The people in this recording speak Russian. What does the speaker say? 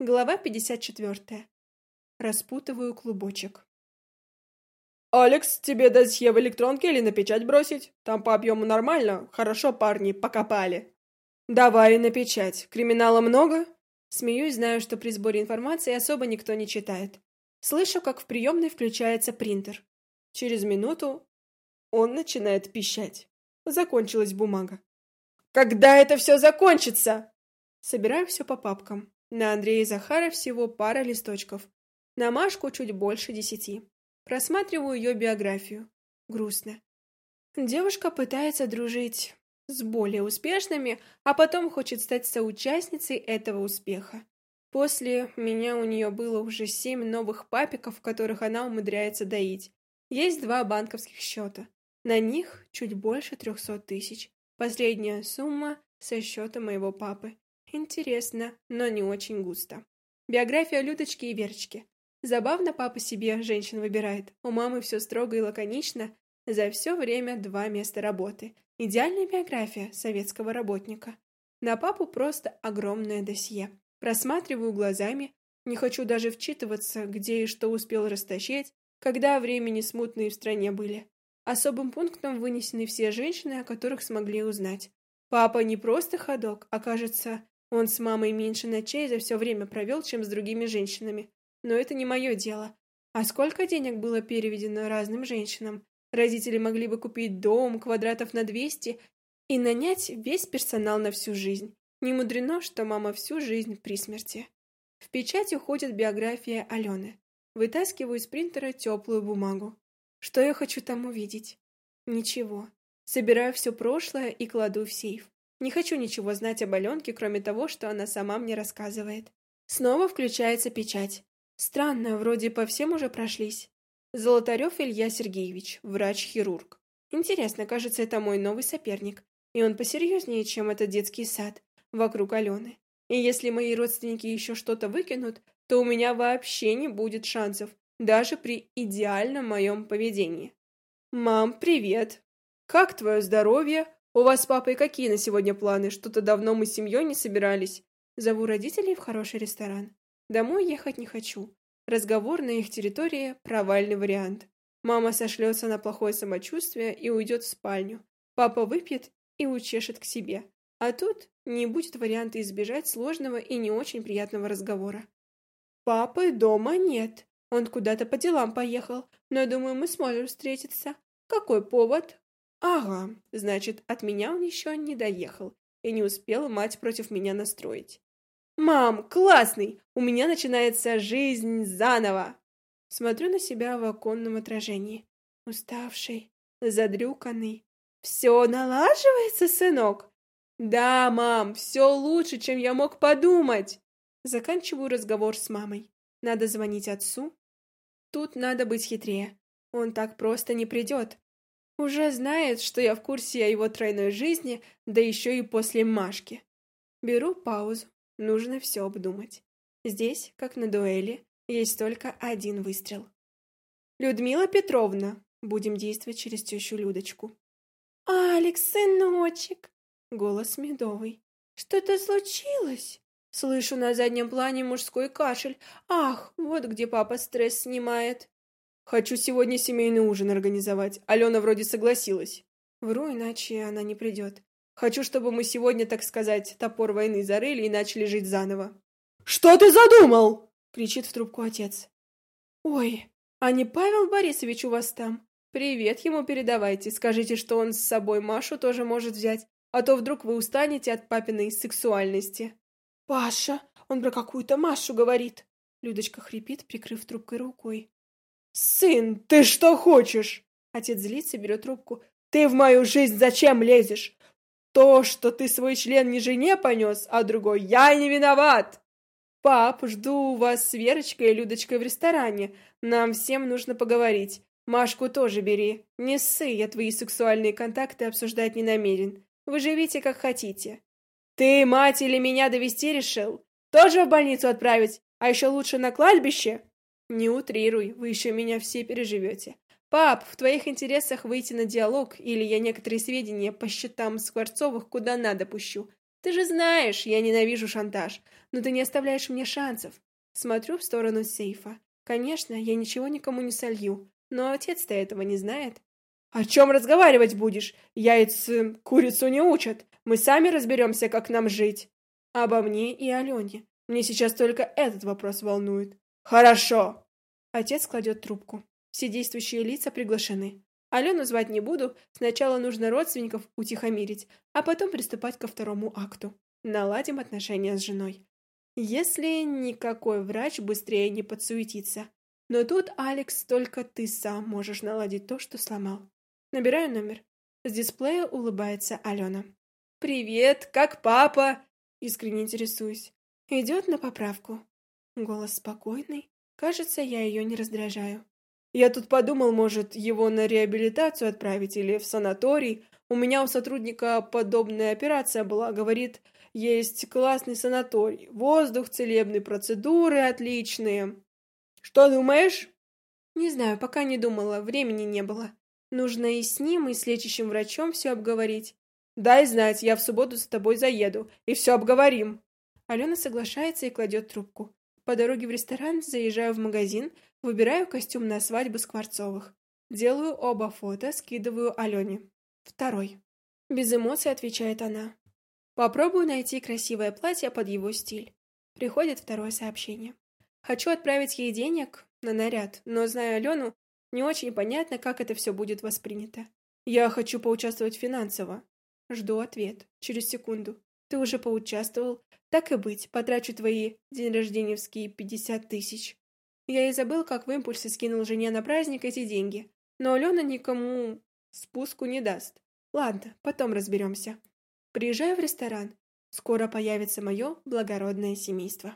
Глава 54. Распутываю клубочек. «Алекс, тебе досье в электронке или на печать бросить? Там по объему нормально. Хорошо, парни, покопали». «Давай на печать. Криминала много?» Смеюсь, знаю, что при сборе информации особо никто не читает. Слышу, как в приемной включается принтер. Через минуту он начинает пищать. Закончилась бумага. «Когда это все закончится?» Собираю все по папкам. На Андрея Захара всего пара листочков. На Машку чуть больше десяти. Просматриваю ее биографию. Грустно. Девушка пытается дружить с более успешными, а потом хочет стать соучастницей этого успеха. После меня у нее было уже семь новых папиков, которых она умудряется доить. Есть два банковских счета. На них чуть больше трехсот тысяч. Последняя сумма со счета моего папы. Интересно, но не очень густо. Биография Людочки и Верочки. Забавно папа себе женщин выбирает. У мамы все строго и лаконично. За все время два места работы. Идеальная биография советского работника. На папу просто огромное досье. Просматриваю глазами. Не хочу даже вчитываться, где и что успел растащить, когда времени смутные в стране были. Особым пунктом вынесены все женщины, о которых смогли узнать. Папа не просто ходок, а, кажется, он с мамой меньше ночей за все время провел, чем с другими женщинами. Но это не мое дело. А сколько денег было переведено разным женщинам? Родители могли бы купить дом, квадратов на 200 и нанять весь персонал на всю жизнь. Не мудрено, что мама всю жизнь при смерти. В печать уходит биография Алены. Вытаскиваю из принтера теплую бумагу. Что я хочу там увидеть? Ничего. Собираю все прошлое и кладу в сейф. Не хочу ничего знать об Аленке, кроме того, что она сама мне рассказывает. Снова включается печать. Странно, вроде по всем уже прошлись. Золотарев Илья Сергеевич, врач-хирург. Интересно, кажется, это мой новый соперник. И он посерьезнее, чем этот детский сад вокруг Алены. И если мои родственники еще что-то выкинут, то у меня вообще не будет шансов, даже при идеальном моем поведении. «Мам, привет! Как твое здоровье? «У вас с папой какие на сегодня планы? Что-то давно мы с семьей не собирались». Зову родителей в хороший ресторан. Домой ехать не хочу. Разговор на их территории – провальный вариант. Мама сошлется на плохое самочувствие и уйдет в спальню. Папа выпьет и учешет к себе. А тут не будет варианта избежать сложного и не очень приятного разговора. Папы дома нет. Он куда-то по делам поехал, но думаю, мы сможем встретиться. Какой повод? Ага, значит, от меня он еще не доехал и не успела мать против меня настроить. «Мам, классный! У меня начинается жизнь заново!» Смотрю на себя в оконном отражении. Уставший, задрюканный. «Все налаживается, сынок?» «Да, мам, все лучше, чем я мог подумать!» Заканчиваю разговор с мамой. Надо звонить отцу. Тут надо быть хитрее. Он так просто не придет. Уже знает, что я в курсе о его тройной жизни, да еще и после Машки. Беру паузу, нужно все обдумать. Здесь, как на дуэли, есть только один выстрел. «Людмила Петровна!» Будем действовать через тещу Людочку. «Алекс, сыночек!» Голос медовый. «Что-то случилось?» Слышу на заднем плане мужской кашель. «Ах, вот где папа стресс снимает!» Хочу сегодня семейный ужин организовать. Алена вроде согласилась. Вру, иначе она не придет. Хочу, чтобы мы сегодня, так сказать, топор войны зарыли и начали жить заново. «Что ты задумал?» — кричит в трубку отец. «Ой, а не Павел Борисович у вас там? Привет ему передавайте. Скажите, что он с собой Машу тоже может взять, а то вдруг вы устанете от папиной сексуальности». «Паша, он про какую-то Машу говорит!» Людочка хрипит, прикрыв трубкой рукой. «Сын, ты что хочешь?» Отец злится, берет трубку. «Ты в мою жизнь зачем лезешь? То, что ты свой член не жене понес, а другой я не виноват!» «Пап, жду вас с Верочкой и Людочкой в ресторане. Нам всем нужно поговорить. Машку тоже бери. Не ссы, я твои сексуальные контакты обсуждать не намерен. Вы живите как хотите». «Ты, мать, или меня довести решил? Тоже в больницу отправить? А еще лучше на кладбище?» «Не утрируй, вы еще меня все переживете. Пап, в твоих интересах выйти на диалог, или я некоторые сведения по счетам Скворцовых куда надо пущу. Ты же знаешь, я ненавижу шантаж, но ты не оставляешь мне шансов. Смотрю в сторону сейфа. Конечно, я ничего никому не солью, но отец-то этого не знает. О чем разговаривать будешь? Яйц курицу не учат. Мы сами разберемся, как нам жить. Обо мне и Алене. Мне сейчас только этот вопрос волнует. Хорошо. Отец кладет трубку. Все действующие лица приглашены. Алену звать не буду, сначала нужно родственников утихомирить, а потом приступать ко второму акту. Наладим отношения с женой. Если никакой врач быстрее не подсуетится. Но тут, Алекс, только ты сам можешь наладить то, что сломал. Набираю номер. С дисплея улыбается Алена. «Привет, как папа?» Искренне интересуюсь. Идет на поправку. Голос спокойный. Кажется, я ее не раздражаю. Я тут подумал, может, его на реабилитацию отправить или в санаторий. У меня у сотрудника подобная операция была, говорит, есть классный санаторий, воздух целебный, процедуры отличные. Что думаешь? Не знаю, пока не думала, времени не было. Нужно и с ним, и с лечащим врачом все обговорить. Дай знать, я в субботу с тобой заеду, и все обговорим. Алена соглашается и кладет трубку. По дороге в ресторан заезжаю в магазин, выбираю костюм на свадьбу Скворцовых. Делаю оба фото, скидываю Алене. Второй. Без эмоций отвечает она. Попробую найти красивое платье под его стиль. Приходит второе сообщение. Хочу отправить ей денег на наряд, но, зная Алену, не очень понятно, как это все будет воспринято. Я хочу поучаствовать финансово. Жду ответ. Через секунду. Ты уже поучаствовал, так и быть, потрачу твои день рожденевские пятьдесят тысяч. Я и забыл, как в импульсе скинул жене на праздник эти деньги. Но Алена никому спуску не даст. Ладно, потом разберемся. Приезжаю в ресторан. Скоро появится мое благородное семейство.